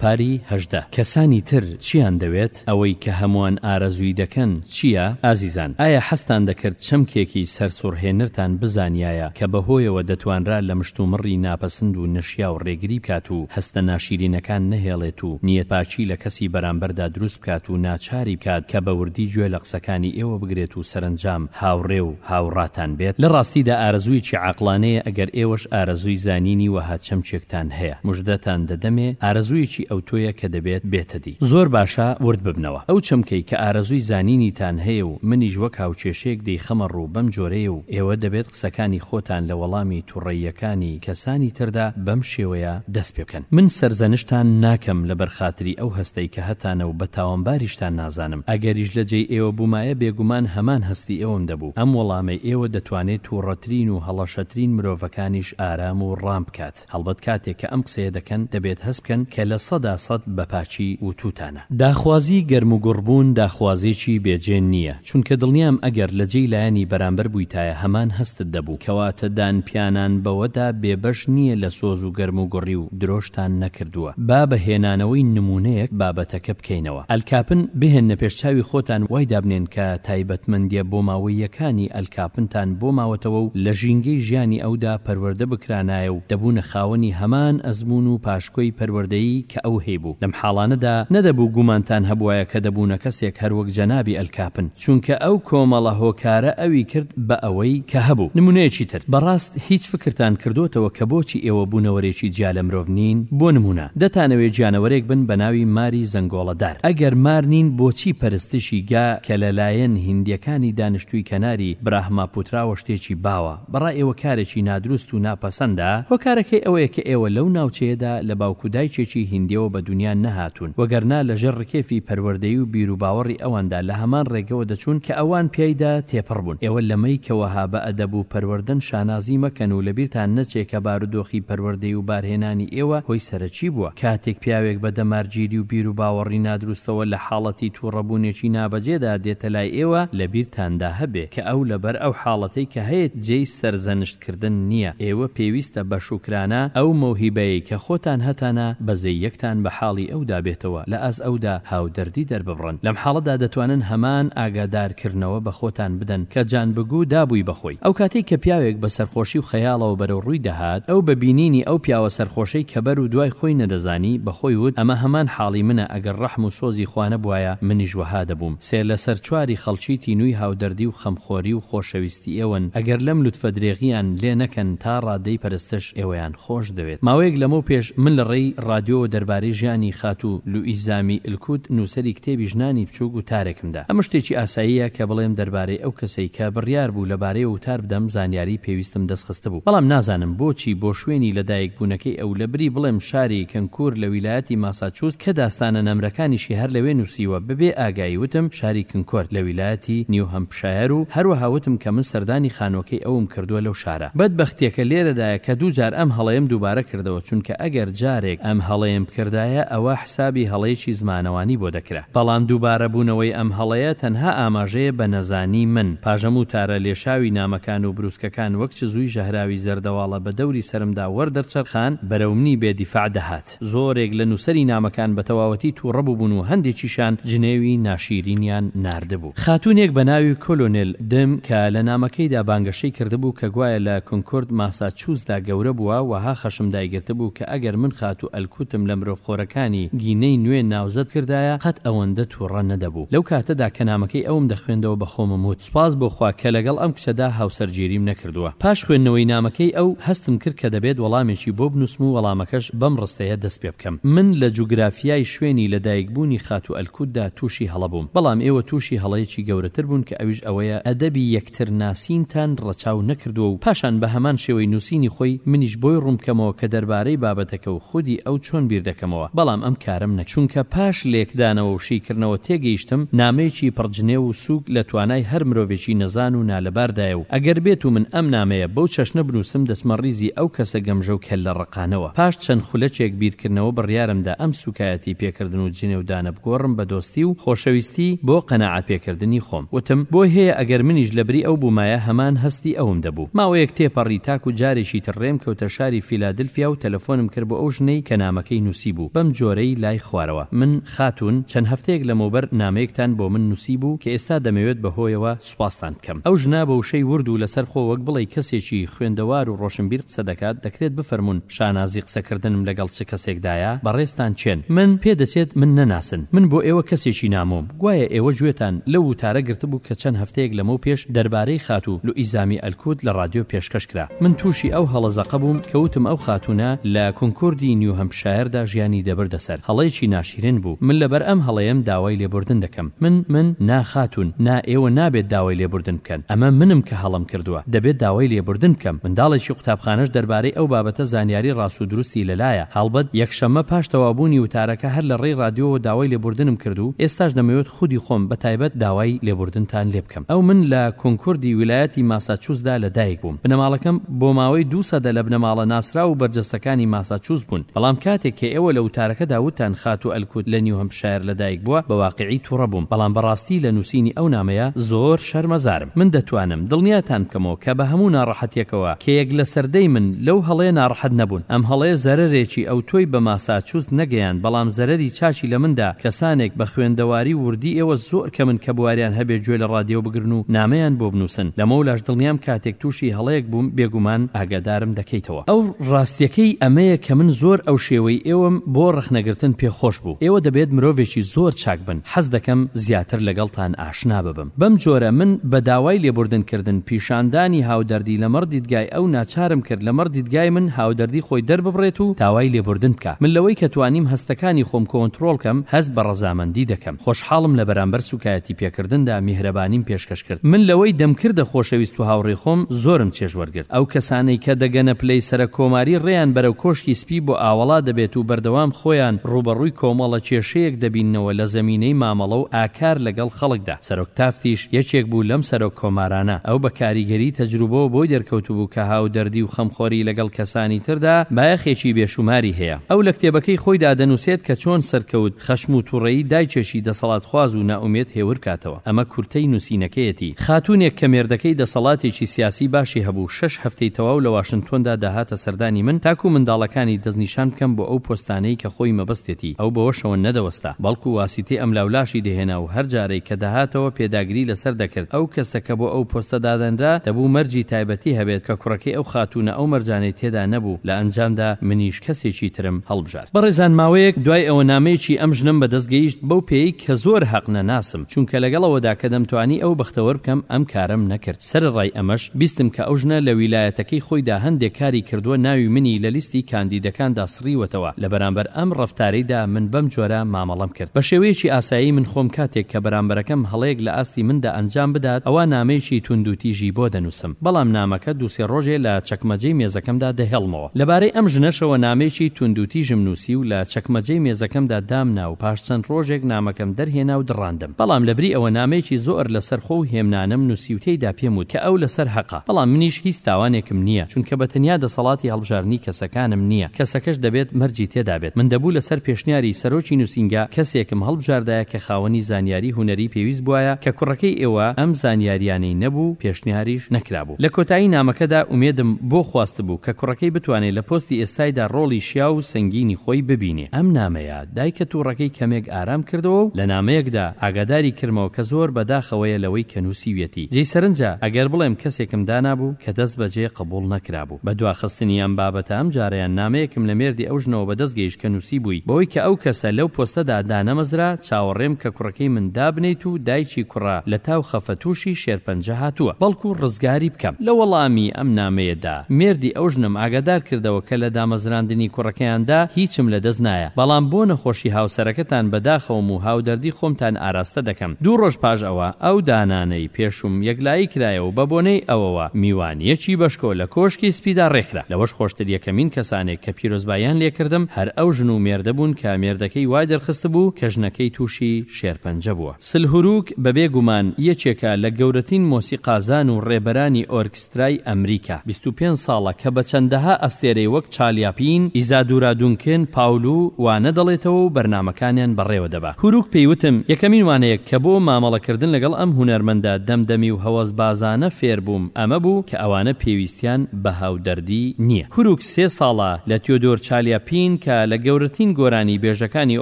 پاری هەژدە، کەسانی تر چیان دەوێت؟ ئەوەی کە هەمووان ئارەزووی دەکەن چییە؟ ئازیزان، ئایا حەزتان دەکرد چەمکێکی سەرسوڕهێنەرتان بزانیایە کە بەهۆیەوە دەتوانرا لە مشتومڕی ناپەسند و نەشیاو ڕێگری بکات و هەستە ناشیرینەکان نەهێڵێت و نیەتپاکی لە کەسی بەرامبەردا دروست بکات و ناچاری بکات کە بە وردی گوێ لە قسەکانی ئێوە بگرێت و سەرەنجام هاوڕێ و هاوڕاتان بێت لە ڕاستیدا ئارەزوویەکی عاقڵانەیە ئەگەر ئێوەش ئارەزووی زانینی وەها چەمکێکتان هەیە مژدەتان دەدەمێ ئارەزوویەکی ئەوتۆیە کە دەبێت بێتەدی زۆر باشە ورد ببنەوە ئەو چەمکەی کە ئارەزووی زانینیتان هەیە و منیش وەک هاوکێشەیەک دەیخەمە ڕوو بەم جۆرەیە و ئێوە دەبێت قسەکانی خۆتان لە وەڵامی توڕەییەکانی کەسانی تردا بەم شێوەیە دەست پێ بکەن من سەرزەنشتان ناکەم لەبەر خاتری ئەو هەستەی کە هەتانە و بە تاوانباریشتان نازانم. ئەگەریش لە جێی ئێوە بوومایە بێگومان هەمان هەستی ئەوم دەبوو، ئەم وەڵامەی ئێوە دەتوانێ تووڕەترین و هەڵەشەترین مرۆڤەکانیش ئارام و ڕام بکات، هەڵبەت کاتێک کە ئەم قسەیە دەکەن دەبێت هەست بکەن کە لە سەدا سەد بە پاکی وتووتانە. داخوازیی گەرموگوڕبوون داخوازێکی بێ جێ نییە، چونکە دڵنیام ئەگەر لە جێی لایەنی بەرامبەر بوویتایە هەمان هەستت دەبوو، کەواتە دانپیانان بەوەدا بێ بەش نییە لە سۆز و گەرموگوڕی و درۆشتان نەکردووە. با بە هێنانەوەی نموونەیەک بابەتەکە بکەینەوە. ئەلکاپن بهێننە پێش چاوی خۆتان وای دابنێن کە تایبەتمەندیە بۆماوەییەکانی ئەلکاپنتان بۆ ماوەتەوە و لە ژینگەی ژیانی ئەودا پەروەردە بکرانایە و دەبوونە خاوەنی هەمان ئەزموون و پاشکۆی پەروەردەیی کە ئەو هەیبوو لەم حاڵانەدا نەدەبوو گومانتان هەبوایە کە دەبوونە کەسێک هەروەک جەنابی ئەلکاپن. چونکە ئەو کۆمەڵە هۆکارە ئەوی کرد بە ئەوەی کە هەبوو. نمونەیەکی تر، بەڕاست هیچ فکرتان کردۆتەوە کە بۆچی ئێوە بونەوەرێکی جیا لە مرۆڤ نین؟ بۆ نمونە، دەتانەوێ گیانەوەرێک بن بە ناوی ماری زەنگۆڵە دار. ئەگەر مار نین بۆچی پەرستشی گا کە لە لایەن هیندیەکانی دانشتوی کەناری براهماپوتراوە شتێکی باوە؟ بەڕای ئێوە کارێکی نادروست و ناپەسەندە؟ هۆکارەکەی ئەوەیە کە ئێوە لەو ناوچەیەدا لە باوک و دایکێکی هیندیەوە بە دونیا نەهاتوون، وەگەرنا لە ژێر ڕکێفی پەروەردەیی و بیروباوەڕی ئەواندا لە هەمان ڕێگەوە دەچوون کە ئەوان پیایدا تێپەڕ بوون. ئێوە لەمەی کە وەها بە ئەدەب و پەروەردەن شانازی مەکەن و لەبیرتان نەچێ کە بارودۆخی پەروەردەیی و بارهێنانی ئێوە هۆی سەرەکی بووە کاتێک پیاوێک بە دەمارگیری و بیروباوەڕی نادروستەوە لە حاڵەتی توڕەبوونێکی نابەجێدا دێتە لای ئێوە لەبیرتاندا هەبێ کە ئەو لەبەر ئەو حاڵەتەی کە هەیە جێی سەرزەنشت کردن نییە، ئێوە پێویستە بە شوکرانە ئەو مەوهیبەیەی کە خۆتان هەتانە بەزەییەکتان بە حاڵی ئەودا بێتەوە لە ئاست ئەودا هاودەردی دەرببڕن لەم حاڵەدا دەتوانن هەمان ئاگادارکرنەوە بە خۆتان بدەن کە جان بگو دابووی بە خۆی ئەو کاتەی کە پیاوێک بە سەرخۆشی و خەیاڵەوە بەرەو ڕووی دەهات ئەو بە بینینی ئەو پیاوە سەرخۆشەی کە بەر و دوای خۆی نەدەزانی بە خۆی وت ئەمە هەمان حاڵی منە گەر ڕەحم و سۆزی خوا نەبوایە منیش وەها دەبووم. سێ لە سەر چواری خەڵکی تینووی هاودەردی و خەمخۆری و خۆشەویستی ئێوەن، ئەگەر لەم لوتفە درێغییان لێ نەکەن تا ڕادەی پەرستش ئێوەیان خۆش دەوێت. ماوەیەک لەمەو پێش من لە ڕێی ڕادیۆوە دەربارەی ژیانی خاتوو لوئیزا می الکوت نووسەری کتێبی ژنانی بچووک وتارێکم دا. ئەمە شتێکی ئاساییە کە بڵێم دەربارەی ئەو کەسەی کە بڕیار بوو لەبارەیەوە وتار بدەم زانیاریی پێویستم دەست خستبوو بەڵام نازانم بۆچی بۆ شوێنی لە دایک بوونەکەی ئەو لە بری بڵێم شاری کنکور لە ویلایەتی ماساچوست کە داستانە نەمرەکانیشی هەر لەوێ نووسیوە بەبێ ئاگایی وتم شاری کنکۆرد لە ویلایەتی نیو هەمپشایەر و هەروەها وتم کە من سەردانی خانووەکەی ئەوم کردووە لەو شارە. بەد بەختیەکە لێرەدایە کە دوو جار ئەم هەڵەیەم دووبارە کردەوە چونکە ئەگەر جارێک ئەم هەڵەیەم بکردایە ئەوا حسابی هەڵەیەکی زمانەوانی بۆ دەکرا. بەڵام دووبارە بوونەوەی ئەم هەڵەیە تەنها ئاماژەیە بە نەزانی من. پاژەم و تارە لێشاوی نامەکان و برووسکەکان وەک چزووی ژەهراوی زەردەواڵە بە دەوری سەرمدا وەردەرچەرخان، بەرەو منی بێ دیفاع دەهات. زۆرێک لە نووسەری نامەکان بە تەواوەتی تووڕە بووبوون و هەندێکیشان جنێوی ناشیرینیان ناردبوو. خاتوونێک بە ناوی کۆلۆنێل دم کە لە نامەکەیدا بانگەشەی کردبوو کە گوایە لە کونکۆرد ماساچووسدا گەورە بووە، وەها خەشم دایگرتبوو کە ئەگەر من خاتوو ئەلکوتم لە مرۆڤخۆرەکانی گینەی نوێ ناوزەد کردایە، قەت ئەوەندە تووڕە نەدەبوو. لەو کاتەدا کە نامەکەی ئەوم دەخوێندەوە بە خۆمم وت، سوپاس بۆ خوا کە لەگەڵ ئەم کچەدا هاوسەرگیریم نەکردووە. کردووە. پاش خوێندنەوەی نامەکەی ئەو، هەستم کرد کە دەبێت وەڵامێکی بۆ بنووسم و وەڵامەکەش بەم ڕستەیە دەست پێ بکەم، من لە جوگرافیای شوێنی لە دایک بوونی خاتوو ئەلکوتدا تووشی هەڵە بووم، بەڵام ئێوە تووشی هەڵەیەکی گەورەتر بوون کە ئەویش ئەوەیە ئەدەبی یەکتر ناسینتان ڕەچاو نەکردووە و پاشان بە هەمان شێوەی نووسینی خۆی منیش بۆی ڕوون بکەمەوە کە دەربارەی بابەتەکە و خودی ئەو چۆن بیر دەکەمەوە، بەڵام ئەم کارەم نەکرد. چونکە پاش لێکدانەوە و شیکردنەوە تێگەیشتم نامەیەکی پڕ جنێو و سووک لە توانای هەر مرۆڤێکی نەزان و نالەباردایە و، ئەگەر بێتو من ئەم نامەیە بەو چەشنە بنوسم دەچمە ڕیزی ئەو کەسە گەمژەو کەللە ڕەقانەوە پاش چەند خولەکێک بیرکردنەوە بڕیارم دا ئەم سوکایەتی پێکردنو جنێودانە بگۆڕم بە دۆستیو خۆشەویستی بۆ قەناعەت پێکردنی خۆم وتم بۆی هەیە ئەگەر منیش لەبری ئەو بومایە هەمان هەستی ئەوم دەبو ماوەیەک تێپەڕی تاکو جارێکی تر ڕێم کەوتە شاری فیلادلفیاو تەلەفۆنم کرد بۆ ئەو ژنەی کە نامەکەی نوسیبو بەم جۆرەی لای خوارەوە من خاتون چەند هەفتەیەک لەمەوبەر نامەیەکتان بۆ من نوسیبو کە ئێستا دەمەوێت بەهۆیەوە سوپاستان بکەم. ئەو ژنە بە وشەی ورد و لەسەر خۆ وەک بڵێی کەسێکی خوێندەوار و ڕۆشنبیر قسە دەکات، دەکرێت بفەرموون شانازی قسە کردنم لەگەڵ چ کەسێکدایە؟ بەڕێزتان کێن؟ من، پێ دەچێت من نەناسن. من بۆ ئێوە کەسێکی نامۆم. گوایە ئێوە گوێتان لەو وتارە گرتبوو کە چەند هەفتەیەک لەمەو پێش دەربارەی خاتوو لوئیزامی ئەلکوت لە ڕادیۆ پێشکەش کرا. من تووشی ئەو هەڵە زەقە بووم کە وتم ئەو خاتوونە لە کونکۆردی نیوهەمپشایەردا ژیانی دەبردە سەر. هەڵەیەکی ناشیرن بوو. من لەبەر ئەم هەڵەیەم داوای لێبوردن دەکەم. من، من، نا خاتوون، نا، ئێوە نابێت داوای لێبوردن بکەن، ئەمە منم کە هەڵەم کردووە، دەبێت داوای لێبوردن بکەم، منداڵێکی قوتابخانەش دەربارەی ئەو بابەتە زانیاری ڕاست و دروستی لەلایە، هەڵبەت یەکشەممە پاش تەواوبوونی وتارەکە هەر لە ڕێی ڕادیۆوە داوای لێبوردنم کرد و ئێستاش دەمەوێت خودی خۆم بە تایبەت داوای لێبوردنتان لێبکەم. ئەو من لە کۆنکۆردی ویلایەتی ماساچوسدا لە دایک بووم. بنەماڵەکەم بۆ ماوەی دوو سەدە لە بنەماڵە ناسراو و بەرجەستەکانی ماساچوس بوون. بەڵام کاتێک کە ئێوە لە وتارەکەدا وتتان خاتوو ئەلکوت لە نیوهەمپشایەر لە دایک بووە، بە واقیعی توڕە بووم. بەڵام بە ڕاستی لە نووسینی ئەو نامەیە زۆر شەرمەزارم. من دەتوانم دڵنیاتان بکەمەوە کە بە هەموو ناڕەحەتییەکەوە کە یەک لە سەر دەی من لەو هەڵەیە ناڕەحەت نەبوون. ئەم هەڵەیە زەرەرێکی ئەوتۆی بە ماساچوس نەگەیاند بەڵام زەرەری چاکی لە مندا کەسانێک بە خوێندەواری ووردی ئێوە زۆر کەمن کە بواریان هەبێ گوێ لە ڕادیۆ بگرن و نامەیان بۆ بنووسن، لەمەولاش دڵنیام کاتێک تووشی هەڵەیەک بووم بێگومان ئاگادارم دەکەیتەوە. ئەو ڕاستیەکەی ئەمەیە کە من زۆر ئەو شێوەی ئێوەم بۆ ڕەخنەگرتن پێ خۆش بوو. ئێوە دەبێت مرۆڤێکی زۆر چاک بن، حەز دەکەم زیاتر لەگەڵتان ئاشنا ببم. بەم جۆرە من بە داوای لێبوردن کردن، پیشاندانی هاودەردی لەمەڕ دیدگای ئەو ناچارم کرد لەمەڕ دیدگای من هاودەردی خۆی دەرببڕێت و داوای لێبوردن بکا. من لەوەی کە توانیم هەستەکانی خۆم کۆنتڕۆڵ کەم هەست بە ڕەزامەندی دەکەم. خۆشحاڵم لە بەرامبەر سوکایەتی پێکردندا میهرەبانیم پێشکەش کرد من لەوەی دەمکردە خۆشەویست و هاوڕێی خۆم زۆرم چێژ وەرگرت ئەو کەسانەی کە دەگەنە پلەی سەرەک کۆماری ڕێیان بەرەو کۆشکی سپی بۆ ئاوەڵا دەبێت و بەردەوام خۆیان ڕووبەڕووی کۆمەڵە کێشەیەک دەبیننەوە لە زەمینەی مامەڵە و ئاکار لەگەڵ خەڵکدا سەرۆک تافتیش یەکێک بوو لەم سەرۆک کۆمارانە ئەو بە کاریگەری تەجروبەوە بۆی دەرکەوتبوو کە هاودەردی و خەمخۆری لەگەڵ کەسانی تردا بایەخێکی بێشوماری هەیە ئەو لە کتێبەکەی خۆیدا دەنووسێت کە چۆن سەرکەوت خەشم و توڕەیی دایچەشی دەسەڵاتخواز و نائومێد هێور کاتەوە. ئەمە کورتەی نوسینەکەیەتی. خاتونێک کە مێردەکەی دەسەڵاتێکی سیاسی باشی هەبوو، شەش هەفتەی تەواو لە واشنتۆندا دەهاتە سەردانی من تاکو منداڵەکانی دەستنیشان بکەم بۆ ئەو پۆستانەی کە خۆی مەبەستێتی، ئەو بەوەشەوە نەدەوەستا بەڵکو واسیتەی ئەملاولاشی دەهێنا و هەر جارەی کە دەهاتەوە پێداگری لەسەر دەکرد ئەو کەسە کە بۆ ئەو پۆستە دادەنرا دەبوو مەرجی تایبەتی هەبێت کە کوڕەکەی ئەو خاتونە ئەو مەرجانەی تێدا نەبوو لە ئەنجامدا منیش کەسێکی ترم هەڵبژارد. بەڕێزان ماوەیەک دوای ئەوە نامەیەکی ئەم ژنەم بەدەست گەیشت بەو پێیەی کە زۆر هەق نەناسم چونکە لەگەڵ ئەوەدا کە دەمتوانی ئەو بەختەوەر بکەم ئەم کارەم نەکرد سەرەڕای ئەمەش بیستم کە ئەو ژنە لە ویلایەتەکەی خۆیدا هەندێک کاری کردووە ناوی منی لە لیستی کاندیدەکاندا سڕیوەتەوە لە بەرامبەر ئەم ڕەفتارەیدا من بەم جۆرە مامەڵەم کرد بە شێوەیەکی ئاسایی من خۆم کاتێک کە بەرامبەرەکەم هەڵەیەک لە ئاستی مندا ئەنجام بدات ئەوا نامەیەکی توندوتیژی بۆ دەنووسم بەڵام نامەکە دوو سێ ڕۆژێ لە چەکمەجەی مێزەکەمدا دەهێڵمەوە. لەبارەی ئەم ژنەشەوە نامەیەکی توندوتیژم نووسی و لە چەکمەجەی مێزەکەمدا دامنا و پاش چەند ڕۆژێک نامەکەم دەرهێنا و دڕاندم. بەڵام لەبری ئەوە نامەیەکی زۆئر لەسەر خۆ و هێمنانەم نووسی و تێیدا پێم وت کە ئەو لەسەر هەقە، بەڵام منیش هیچ تاوانێکم نییە، چونکە بە تەنیا دەسەڵاتی هەڵبژاردنی کەسەکانم نییە، کەسەکەش دەبێت مەرجی تێدا بێت. من دەبوو لەسەر پێشنیاری سەرۆکی نووسینگە کەسێکم هەڵبژاردایە کە خاوەنی زانیاری هونەری پێویست بوایە کە کوڕەکەی ئێوە ئەم زانیارییانەی نەبوو، پێشنیاریش نەکرابوو. لە کۆتایی نامەکەدا ئومێدم بۆ خواستبوو کە کوڕەکەی بتوانێ لە پۆستی ئێستایدا ڕۆڵی شیاو و سەنگینی خۆی ببینێ. ئەم نامەیە دایکە توڕەکەی کەمێک ئارام کردەوە و لە نامەیەکدا ئاگاداری کردمەوە کە زۆر بە داخەوەیە لەوەی کە نووسیویەتی، جێی سەرنجە ئەگەر بڵێم کەسێکم دانابوو کە دەست بە جێ قبووڵ نەکرابوو. بە دواخستنی ئەم بابەتە ئەم جارەیان نامەیەکم لە مێردی ئەو ژنەوە بە دەست گەیشت کە نووسیبووی، بەوەی کە ئەو کەسە لەو پۆستەدا دانەمەزرا چاوەڕێم کە پێی من دابنێیت و دایکی کوڕە لەتاو خەفە تووشی شێرپەنجە هاتووە بەڵکو ڕزگاری بکەم. لە وەڵامی ئەم نامەیەدا مێردی ئەو ژنەم ئاگادار کردەوە کە لە دامەزراندنی کوڕەکەیاندا هیچم لەدەست نایە بەڵام بۆ نەخۆشی هاوسەرەکەتان بەداخەوەم و هاودەردی خۆمتان ئاراستە دەکەم دوو ڕۆژ پاش ئەوە ئەو دانانەی پێشووم یەکلایی کرایەوە و بەبۆنەی ئەوەوە میوانیەکی بەشکۆ لە کۆشکی سپیدا ڕێکخرا لەوەش خۆشتر یەکەمین کەسانێک کە پیرۆزباییان لێ کردم، هەر ئەو ژن و مێردە بوون کە مێردەکەی وای دەرخستبوو کە ژنەکەی تووشی شێرپەنجە بووە. سلهوروک بە بێ گومان یەکێکە لە گەورەترین مۆسیقازان و ڕێبەرانی ئۆرکسترای ئەمریکا. بیست و پێنج ساڵە کە بە چەندەها ئەستێرەی وەک چالیاپین، ئیزادورا دونکن، پاولو وانە دەڵێتەوە و بەرنامەکانیان بەڕێوە دەبا. هوروک پێی وتم، یەکەمین وانەیەک کە بۆ مامەڵەکردن لەگەڵ ئەم هونەرمەندە دەمدەمی و هەوەسبازانە فێر بووم، ئەمە بوو کە ئەوانە پێویستیان بە هاودەردی نییە. هوروک. سێ ساڵە لە تیۆدۆر چالیاپین کە لە گەورەتین گۆرانی بێژەکانی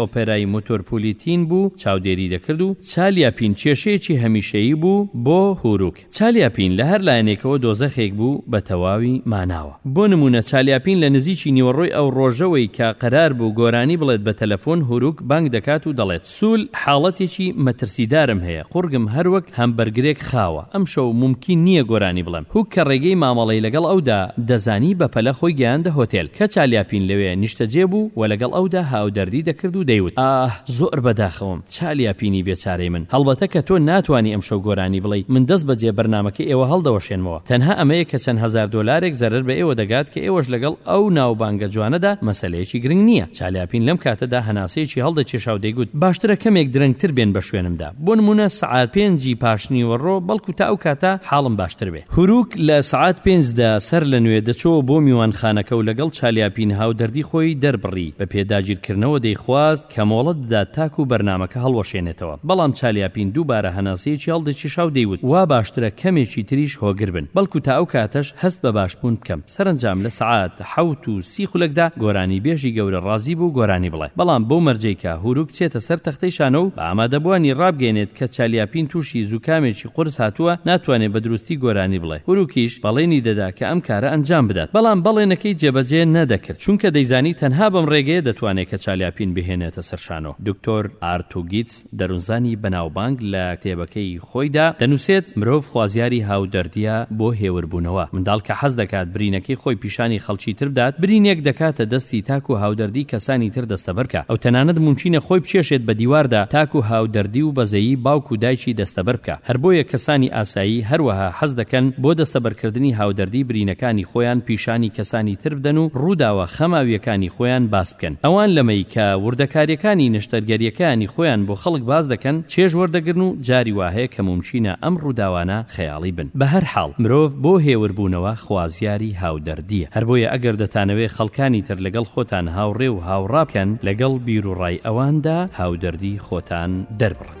ئۆپێرای موتۆرپولیتین بوو چاودێری دەکرد و چالیاپین کێشەیەکی هەمیشەیی بوو بۆ هوروک چالیاپین لە هەر لایەنێکەوە دۆزەخێک بوو بە تەواوی ماناوە بۆ نموونە چالیاپین لە نزیکی نیوەڕۆی ئەو ڕۆژەوەی کە قەرار بوو گۆرانی بڵێت بە تەلەفۆن هوروک بانگ دەکات و دەڵێت سول حاڵەتێکی مەترسیدارم هەیە قوڕگم هەر وەک هەمبەرگرێک خاوە ئەمشەو مومکین نیە گۆرانی بڵێم هوک کە ڕێگەی مامەڵەی لەگەڵ ئەودا دەزانی بەپەلە خۆی گەیاندە هۆتێل کە چالیاپین لەوێ نیشتەجێ بوو و لەگەڵ ئەودا هاودەردی دەکرد و دەیوت ئاه زۆر بەداخەوەم چالیاپینی بێچارەی من هەڵبەتە کە تۆ ناتوانی ئەمشەو گۆرانی بڵێی من دەست بەجێ بەرنامەکەی ئێوە هەڵدەوەشێنمەوە تەنها ئەمەیە کە چەند هەزار دۆلارێک زەرەر بە ئێوە دەگات کە ئێوەش لەگەڵ ئەو ناوبانگە جوانەدا مەسەلەیەکی گرنگ نیە چالیاپین لەم کاتەدا هەناسەیەکی هەڵدەکێشا و دەیگوت، باشترە کەمێک درەنگتر بێن بە شوێنمدا، بۆ نموونە سەعات پێنجی پاشنیوەڕۆ، بەڵکو تا ئەو کاتە حاڵم باشتر بێ. هوروک لە سەعات پێنجدا سەر لە نوێ دەچۆوە بۆ میوانخانەکە و لەگەڵ چالیاپین هاودەردی خۆی دەربڕی، بە پێ داگیرکردنەوە دەیخواست کە مۆڵەت بدات تاکو بەرنامەکە هەڵوەشێنێتەوە، بەڵام چالیاپین دووبارە هەناسەیەکی هەڵدەکێشا و دەیوت، وا باشترە کەمێکی تریش هۆگر بن، بەڵکو تا ئەو کاتەش هەست بە باشبوون بکەم. سەرەنجام لە سەعات حەوت و سی خولەکدا گۆرانی بێژی گەورە ڕازی بوو گۆرانی بڵێ بەڵام بەو مەرجەی کە هورو بچێتە سەر تەختەی شانۆ و بە ئامادەبوانی ڕابگەینێت کە چالیاپین توشی زوکامێکی قورس هاتووە ناتوانێ بە دروستی گۆرانی بڵێ هوروکیش بەڵێنی دەدا کە ئەم کارە ئەنجام بدات بەڵام بەڵێنەکەی جێبەجێ نەدەکرد چونکە دەیزانی تەنها بەم ڕێگەیە دەتوانێ کە چالیاپین بهێنێتە سەر شانۆ دکتۆر ئارتوگیتس دەروونزانی بەناوبانگ لە کتێبەکەی خۆیدا دەنووسێت، مرۆڤ خوازیاری هاودەردییە بۆ هێوربوونەوە. منداڵ کە حەز دەکات برینەکەی خۆی پیشانی خەڵکی تر بدات، برینێک دەکاتە دەستی تاکو هاودەردیی کەسانی تر دەستەبەر بکات. ئەو تەنانەت مومکینە خۆی بکێشێت بە دیواردا تاکو هاودەردی و بەزەیی باوک و دایکی دەستەبەر بکات. هەر بۆیە کەسانی ئاسایی هەروەها حەز دەکەن بۆ دەستەبەرکردنی هاودەردیی برینەکانی خۆیان پیشانی کەسانی تر بدەن و ڕووداوە خەماوییەکانی خۆیان باس بکەن. بکەن. ئەوان لەمەی کە وردەکارییەکانی نەشتەرگەرییەکەیانی خۆیان بۆ خەڵک باس دەکەن، چێژ وەردەگرن و جاری وا هەیە کە مومکینە ئەم ڕووداوانە خەیاڵی بن. بە هەر حاڵ، مرۆڤ بۆ هێوربوونەوە خوازیاری هاودەردییە. هەر بۆیە ئەگەر دەتانەوێ خەڵکانی تر لەگەڵ خۆتان هاوڕێ و هاوڕا بکەن، لەگەڵ بیروڕای ئەواندا هاودەردیی خۆتان دەربڕن.